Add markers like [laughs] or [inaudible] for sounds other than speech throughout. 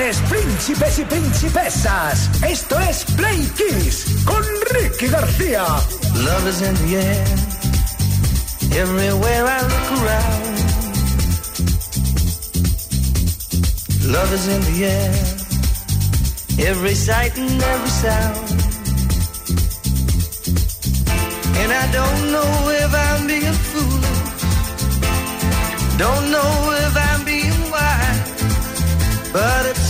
tardes, príncipes y principesas. Esto es Play Kiss con Ricky García. Love is in the air. Everywhere I look around. Love is in the air. Every sight and every sound. And I don't know if I'm being foolish. Don't know if I'm being wise. But it's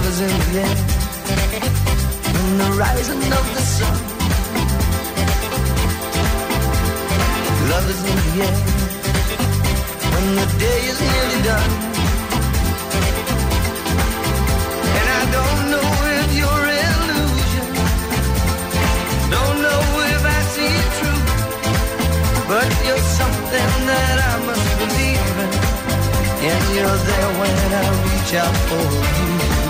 Love is in the air. In the rising of the sun. Love is in the air. When the day is nearly done. And I don't know if you're illusion. Don't know if I see it true. But you're something that I must believe in. And you're there when I reach out for you.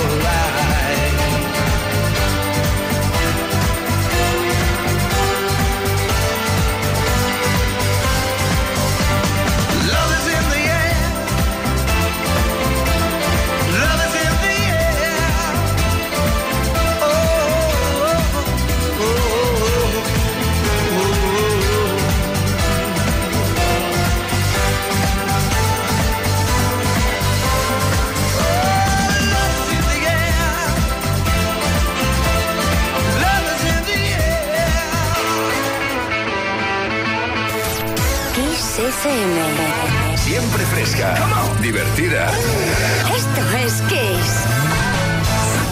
FM. Siempre fresca, divertida. Esto es Kiss.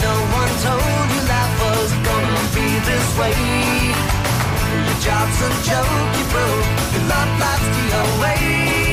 No one told you life was gonna be this way. Your job's a joke you broke, your love life's the away.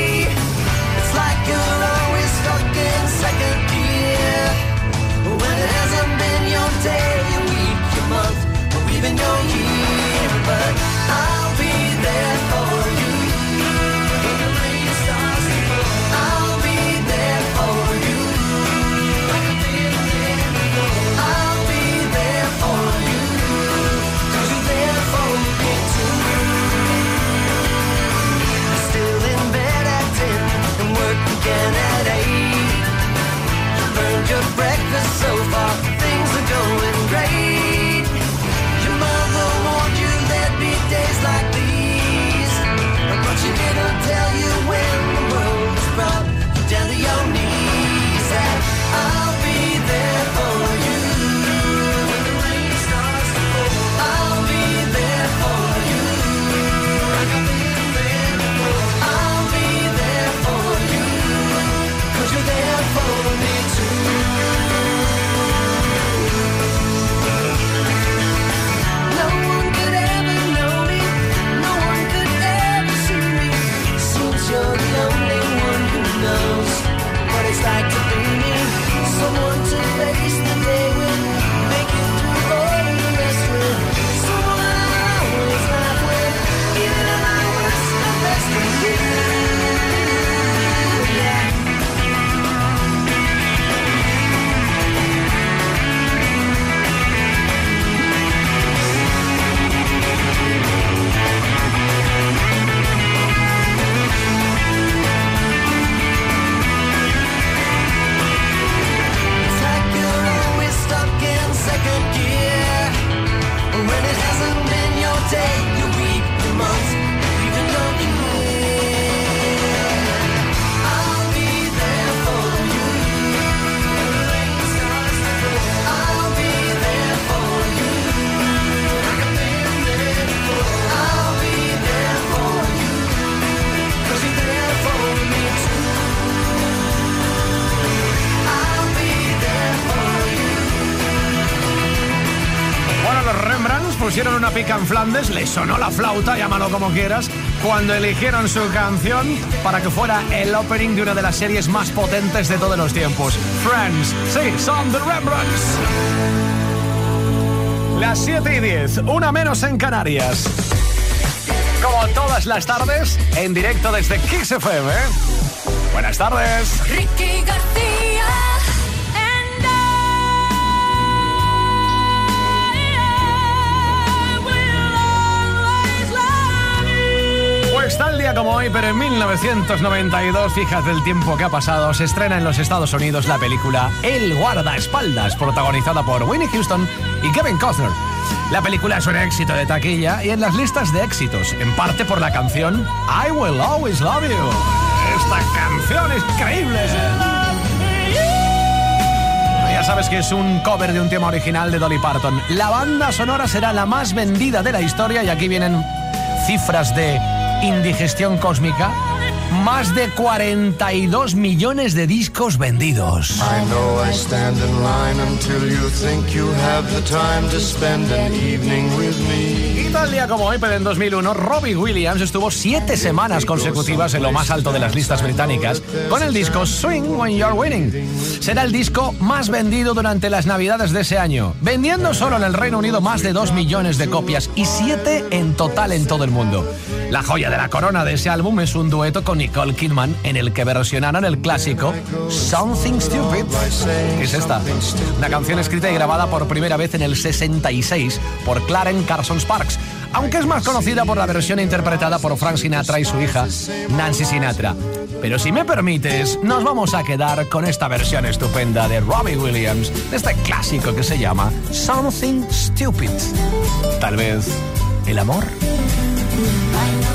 Pica en Flandes, le sonó la flauta, llámalo como quieras, cuando eligieron su canción para que fuera el opening de una de las series más potentes de todos los tiempos. Friends, sí, son The Rembrandts. Las 7 y 10, una menos en Canarias. Como todas las tardes, en directo desde Kiss FM. Buenas tardes. Ricky García. Tal día como hoy, pero en 1992, fíjate el tiempo que ha pasado, se estrena en los Estados Unidos la película El guardaespaldas, protagonizada por Winnie Houston y Kevin Costner. La película es un éxito de taquilla y en las listas de éxitos, en parte por la canción I Will Always Love You. Esta canción es increíble. Ya sabes que es un cover de un tema original de Dolly Parton. La banda sonora será la más vendida de la historia y aquí vienen cifras de indigestión cósmica. Más de 42 millones de discos vendidos. I know I stand in line until you think you have the time to spend an evening with me. Y tal día como hoy, pero en 2001, Robbie Williams estuvo siete semanas consecutivas en lo más alto de las listas británicas con el disco Swing When You're Winning. Será el disco más vendido durante las navidades de ese año, vendiendo solo en el Reino Unido más de 2 millones de copias y 7 en total en todo el mundo. La joya de la corona de ese álbum es un dueto con Nicole Kidman en el que versionaron el clásico Something Stupid. ¿Qué es esta? Una canción escrita y grabada por primera vez en el 66 por Claren Carson Sparks, aunque es más conocida por la versión interpretada por Frank Sinatra y su hija Nancy Sinatra. Pero si me permites, nos vamos a quedar con esta versión estupenda de Robbie Williams, de este clásico que se llama Something Stupid. Tal vez el amor.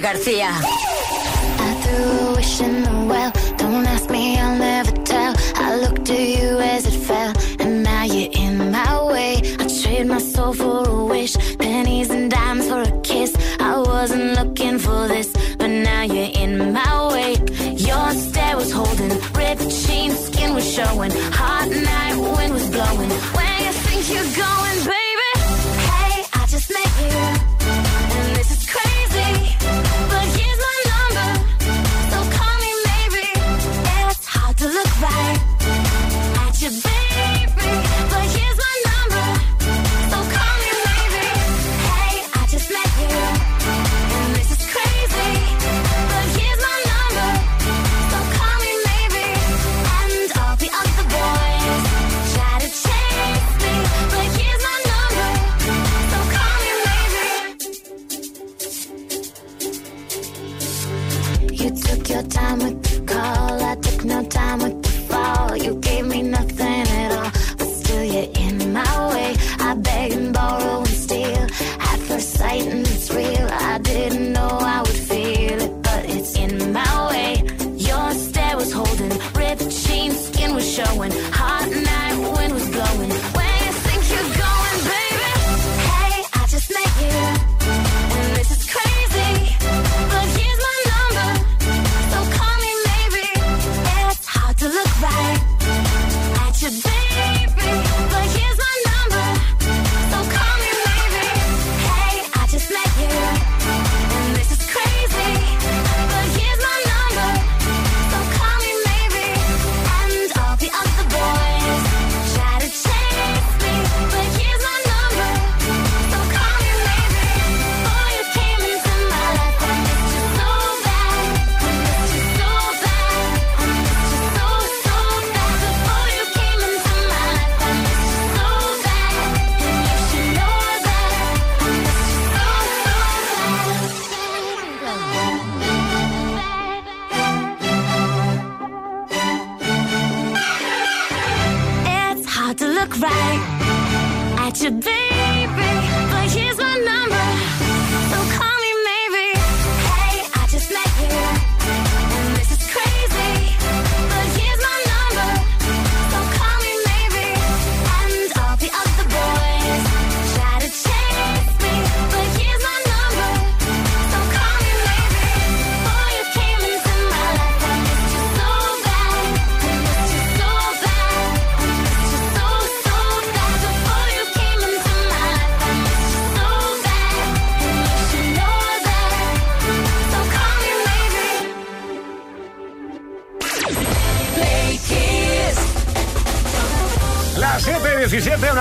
García.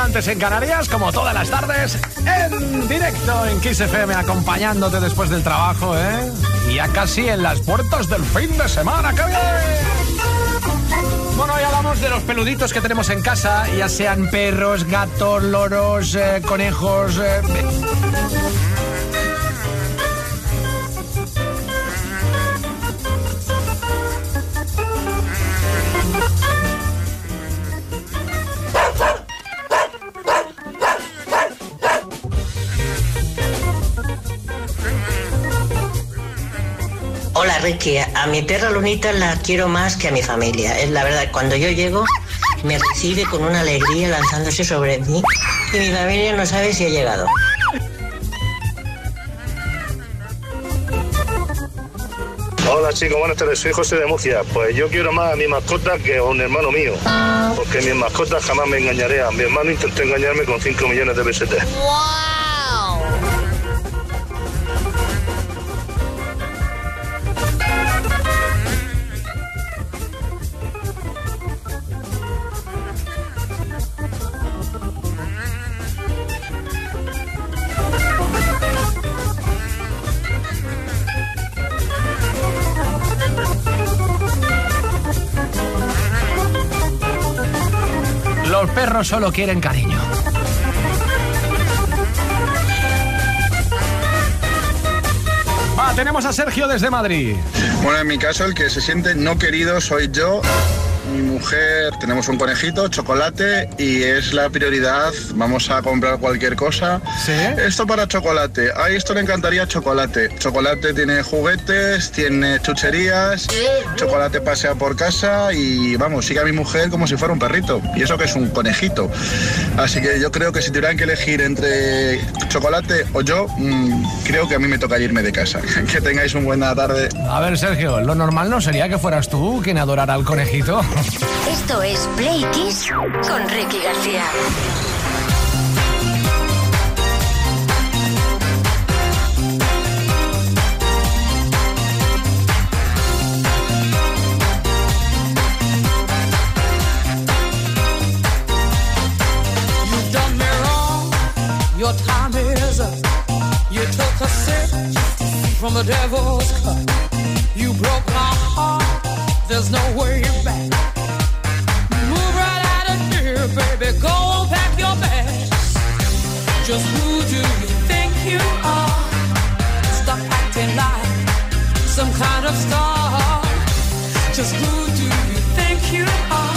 17, una antes en Canarias, como todas las tardes, en directo en Kiss FM, acompañándote después del trabajo, ¿eh? Y ya casi en las puertas del fin de semana, ¡qué bien! Bueno, hoy hablamos de los peluditos que tenemos en casa, ya sean perros, gatos, loros, eh, conejos. eh, Ricky, a mi perra Lunita la quiero más que a mi familia. Es la verdad, cuando yo llego me recibe con una alegría lanzándose sobre mí y mi familia no sabe si he llegado. Hola chicos, buenas tardes, soy José de Murcia. Pues yo quiero más a mi mascota que a un hermano mío. Porque mis mascotas jamás me engañaré. A mi hermano intentó engañarme con 5 millones de pesetas. Perros solo quieren cariño. Va, tenemos a Sergio desde Madrid. Bueno, en mi caso el que se siente no querido soy yo. Mi mujer, tenemos un conejito, chocolate y es la prioridad. Vamos a comprar cualquier cosa. ¿Sí? Esto para chocolate. A esto le encantaría chocolate. Chocolate tiene juguetes, tiene chucherías, chocolate pasea por casa y vamos, sigue a mi mujer como si fuera un perrito. Y eso que es un conejito. Así que yo creo que si tuvieran que elegir entre chocolate o yo, mm, creo que a mí me toca irme de casa. [laughs] que tengáis una buena tarde. A ver, Sergio, lo normal no sería que fueras tú quien adorara al conejito. Esto es es Play Kiss con Ricky García. Your time is up. You took a sip from the devil's cup. You broke my heart. There's no way back. kind of star. Just who do you think you are?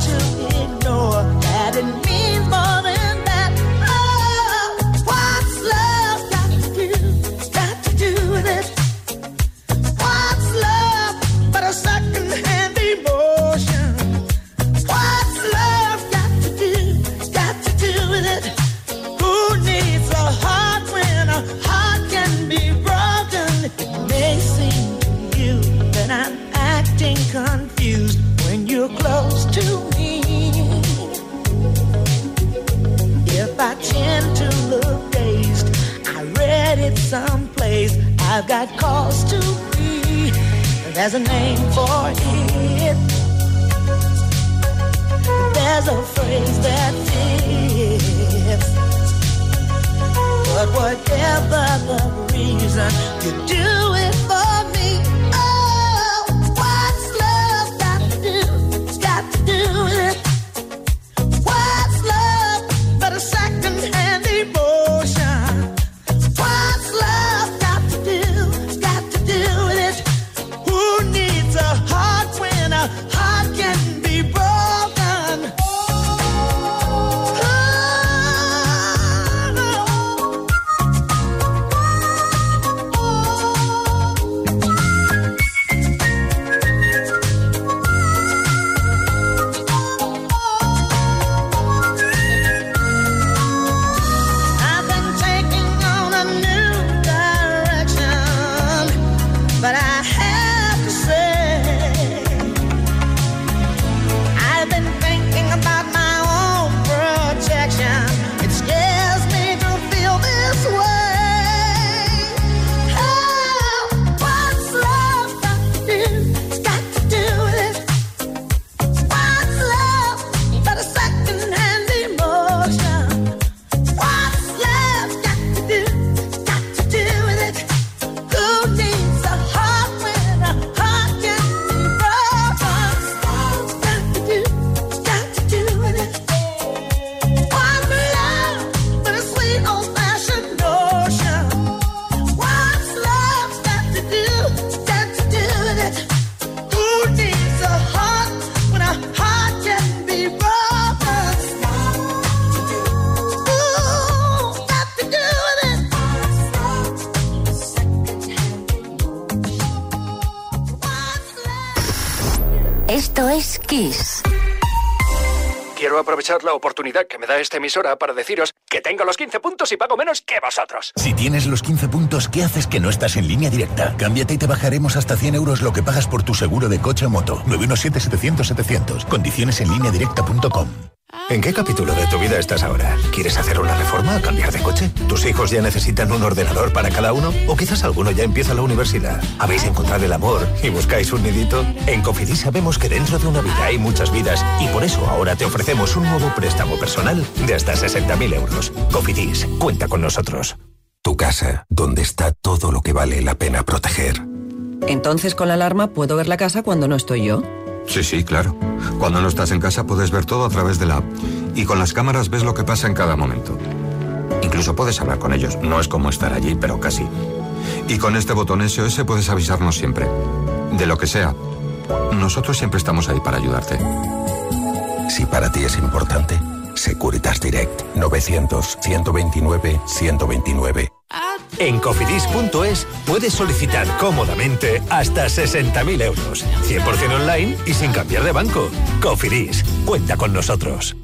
To. Da esta emisora para deciros que tengo los 15 puntos y pago menos que vosotros. Si tienes los 15 puntos, ¿qué haces que no estás en línea directa? Cámbiate y te bajaremos hasta 100 euros lo que pagas por tu seguro de coche o moto. 917-700-700. Condiciones en línea directa.com. ¿En qué capítulo de tu vida estás ahora? ¿Quieres hacer una reforma o cambiar de coche? ¿Tus hijos ya necesitan un ordenador para cada uno? ¿O quizás alguno ya empieza la universidad? ¿Habéis encontrado el amor y buscáis un nidito? En Cofidis sabemos que dentro de una vida hay muchas vidas y por eso ahora te ofrecemos un nuevo préstamo personal de hasta 60.000 euros. Cofidis, cuenta con nosotros. Tu casa, donde está todo lo que vale la pena proteger. Entonces con la alarma puedo ver la casa cuando no estoy yo. Sí, sí, claro. Cuando no estás en casa puedes ver todo a través de la app. Y con las cámaras ves lo que pasa en cada momento. Incluso puedes hablar con ellos. No es como estar allí, pero casi. Y con este botón SOS puedes avisarnos siempre. De lo que sea. Nosotros siempre estamos ahí para ayudarte. Si para ti es importante, Securitas Direct 900-129-129. En cofidis.es puedes solicitar cómodamente hasta 60.000 euros. 100% online y sin cambiar de banco. Cofidis, cuenta con nosotros.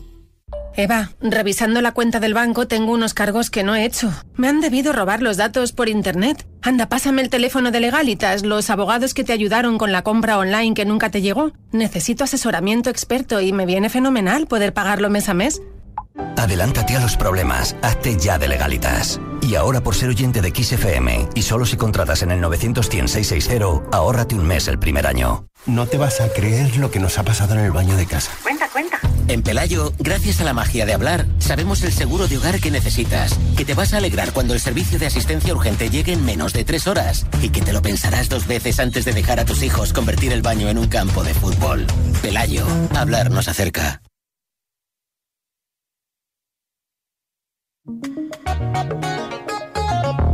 Eva, revisando la cuenta del banco tengo unos cargos que no he hecho. Me han debido robar los datos por internet. Anda, pásame el teléfono de Legalitas, los abogados que te ayudaron con la compra online que nunca te llegó. Necesito asesoramiento experto y me viene fenomenal poder pagarlo mes a mes. Adelántate a los problemas, hazte ya de legalitas. Y ahora por ser oyente de XFM y solo si contratas en el 900-100-660, ahórrate un mes el primer año. No te vas a creer lo que nos ha pasado en el baño de casa. Cuenta, cuenta. En Pelayo, gracias a la magia de hablar, sabemos el seguro de hogar que necesitas, que te vas a alegrar cuando el servicio de asistencia urgente llegue en menos de tres horas y que te lo pensarás dos veces antes de dejar a tus hijos convertir el baño en un campo de fútbol. Pelayo, hablar nos acerca. Música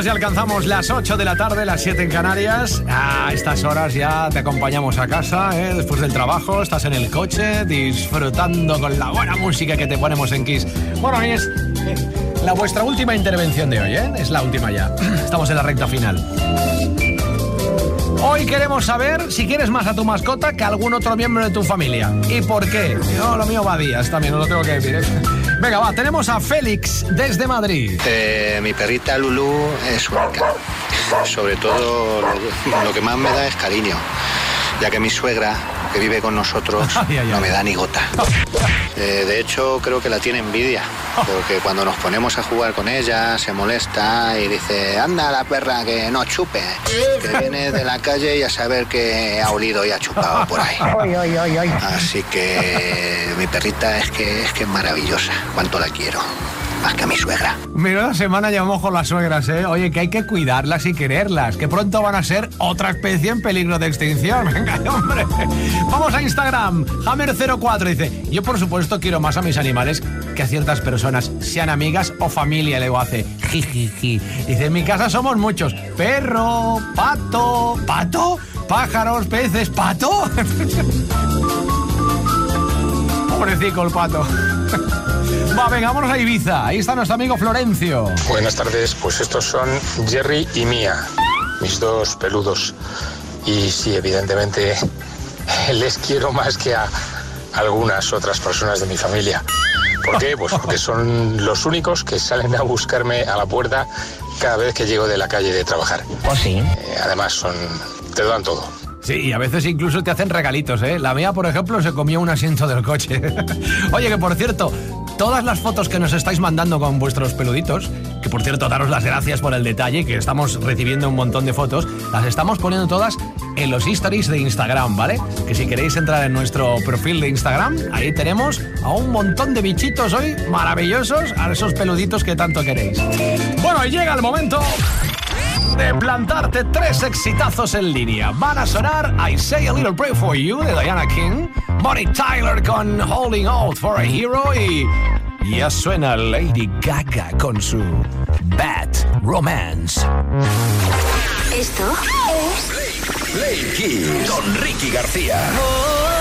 minutos ya alcanzamos las 8 de la tarde, las 7 en Canarias. A estas horas ya te acompañamos a casa, ¿eh? después del trabajo, estás en el coche disfrutando con la buena música que te ponemos en Kiss. Bueno, y es eh, la vuestra última intervención de hoy, ¿eh? es la última ya. [clears throat] Estamos en la recta final. Hoy queremos saber si quieres más a tu mascota que a algún otro miembro de tu familia. ¿Y por qué? No, lo mío va a días también, os lo tengo que decir. ¿eh? Venga, va, tenemos a Félix desde Madrid. Eh, mi perrita Lulu es única. Sobre todo lo, lo que más me da es cariño, ya que mi suegra, que vive con nosotros, [laughs] no me da ni gota. [laughs] Eh, de hecho, creo que la tiene envidia, porque cuando nos ponemos a jugar con ella, se molesta y dice, anda la perra que no chupe, que viene de la calle y a saber que ha olido y ha chupado por ahí. [laughs] Así que mi perrita es que es que es maravillosa, cuánto la quiero, más que mi suegra. Menuda semana llevamos con las suegras, ¿eh? Oye, que hay que cuidarlas y quererlas, que pronto van a ser otra especie en peligro de extinción. [laughs] Venga, hombre. Vamos a Instagram. Hammer04 dice, yo por supuesto quiero más a mis animales que a ciertas personas, sean amigas o familia, luego hace jijiji. Dice, en mi casa somos muchos. Perro, pato, pato, pájaros, peces, pato. [laughs] Pobrecito el pato. [laughs] Va, venga, vámonos a Ibiza. Ahí está nuestro amigo Florencio. Buenas tardes, pues estos son Jerry y Mia, mis dos peludos. Y sí, evidentemente [laughs] les quiero más que a algunas otras personas de mi familia. ¿Por qué? Pues porque son los únicos que salen a buscarme a la puerta cada vez que llego de la calle de trabajar. ¿Oh, sí? Eh, además, son te dan todo. Sí, y a veces incluso te hacen regalitos, ¿eh? La mía, por ejemplo, se comió un asiento del coche. [laughs] Oye, que por cierto, todas las fotos que nos estáis mandando con vuestros peluditos, que por cierto, daros las gracias por el detalle, que estamos recibiendo un montón de fotos, las estamos poniendo todas en los stories de Instagram, ¿vale? Que si queréis entrar en nuestro perfil de Instagram, ahí tenemos a un montón de bichitos hoy maravillosos, a esos peluditos que tanto queréis. Bueno, y llega el momento de plantarte tres exitazos en línea. Van a sonar I Say a Little Prayer for You de Diana King, Bonnie Tyler con Holding Out for a Hero y ya suena Lady Gaga con su Bad Romance. Esto es Play Kiss con Ricky García. Roma,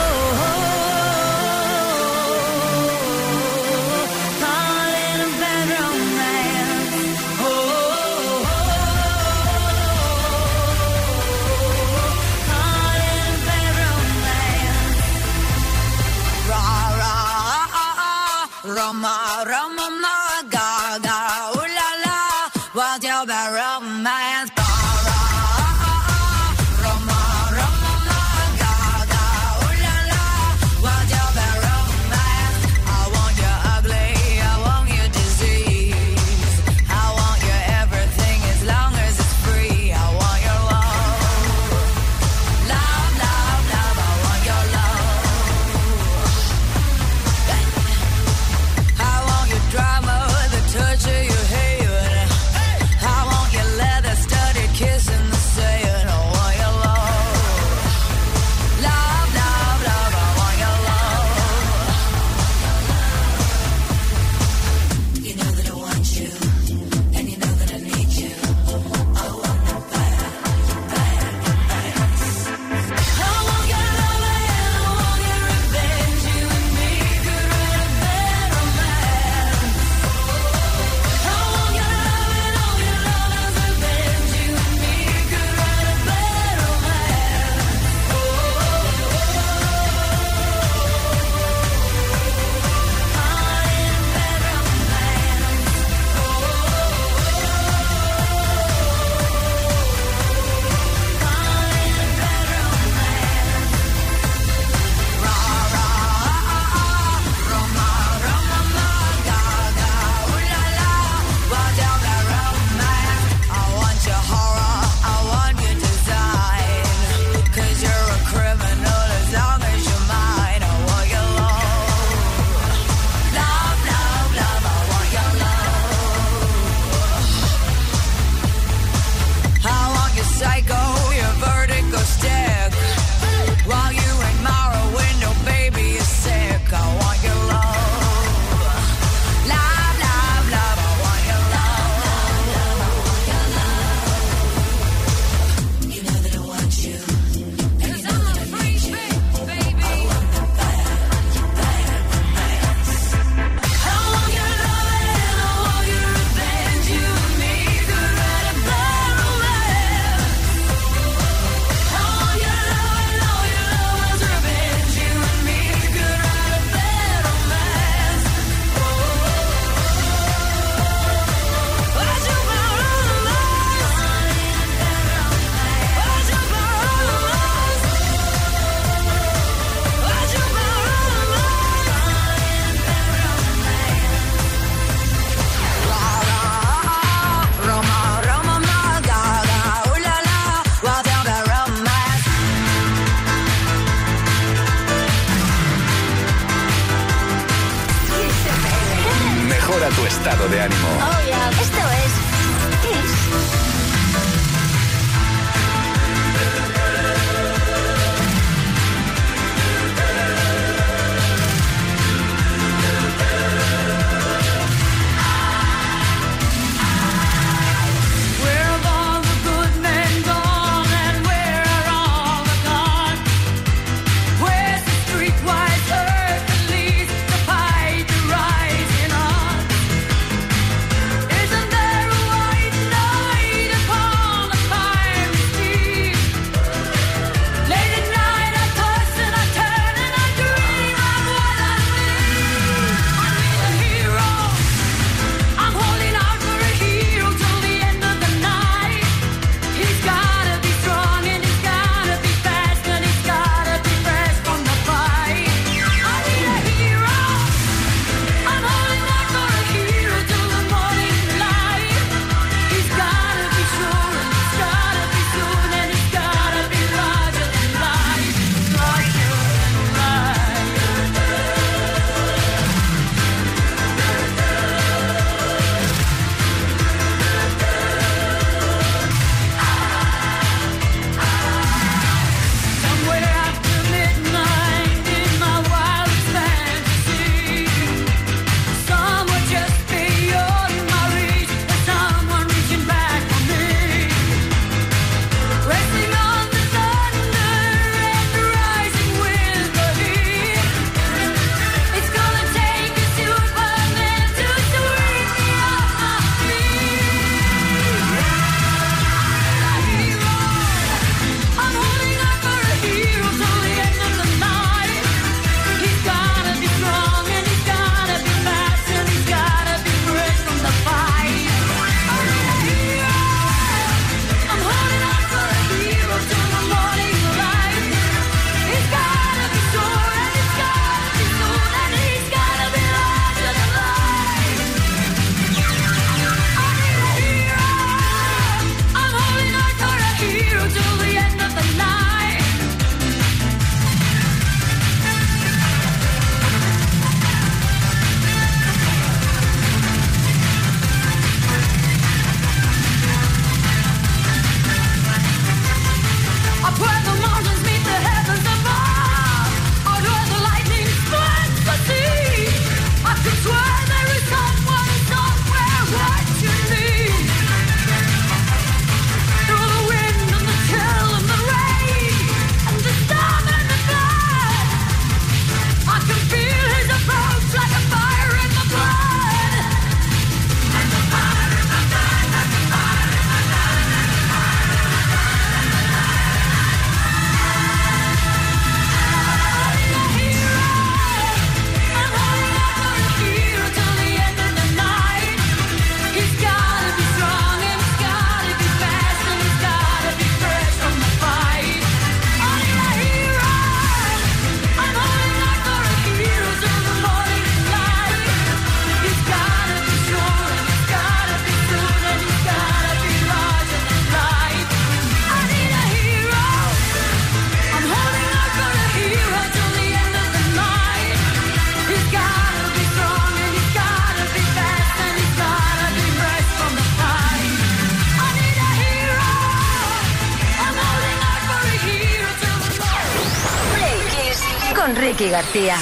García.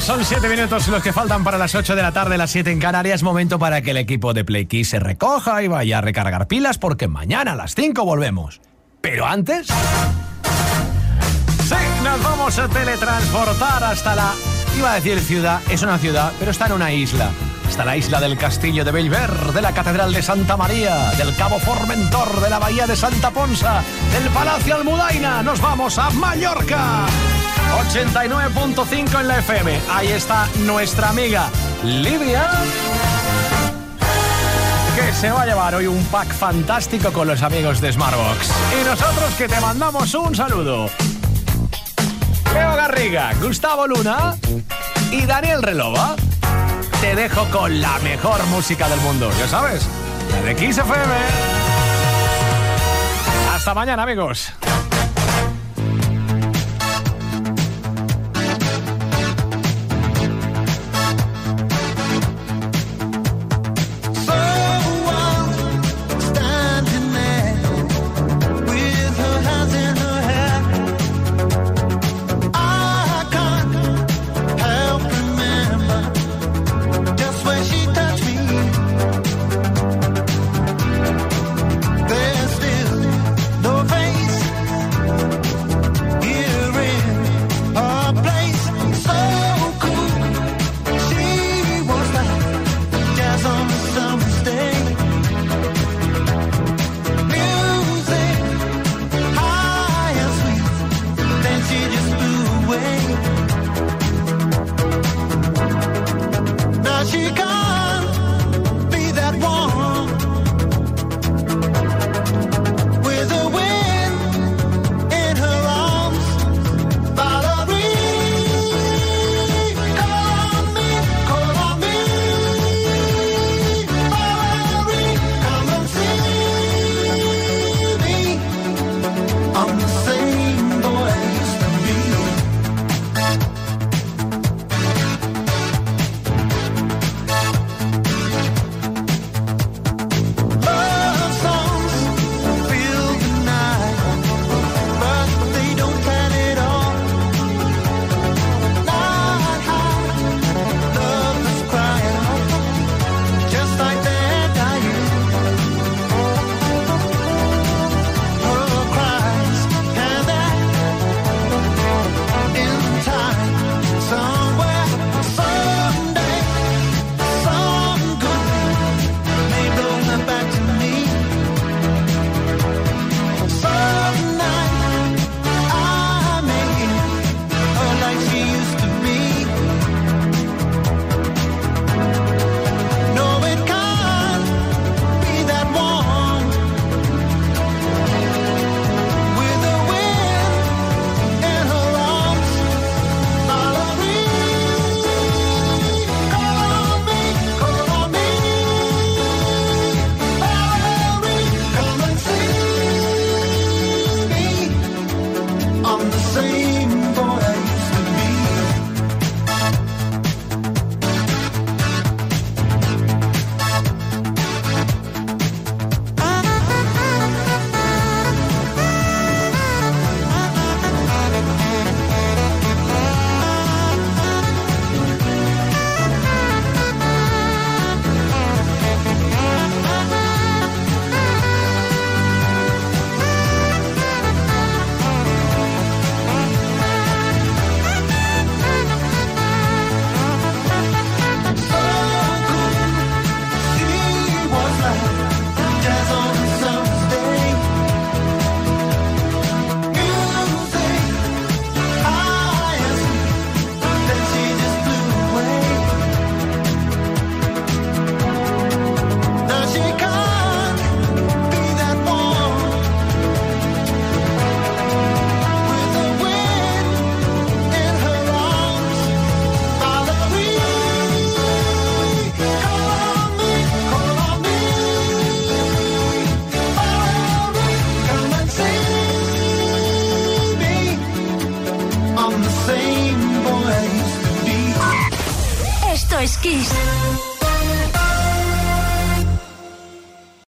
Son 7 minutos los que faltan para las 8 de la tarde, las 7 en Canarias. Momento para que el equipo de Play Kiss se recoja y vaya a recargar pilas porque mañana a las 5 volvemos. Pero antes... Sí, nos vamos a teletransportar hasta la... Iba a decir ciudad, es una ciudad, pero está en una isla. Está la isla del castillo de Bellver, de la catedral de Santa María, del cabo Formentor, de la bahía de Santa Ponsa, del palacio Almudaina. Nos vamos a Mallorca. 89.5 en la FM. Ahí está nuestra amiga Lidia. Que se va a llevar hoy un pack fantástico con los amigos de Smartbox. Y nosotros que te mandamos un saludo. Leo Garriga, Gustavo Luna y Daniel Relova. Te dejo con la mejor música del mundo, ya sabes, la de Kiss FM. Hasta mañana, amigos.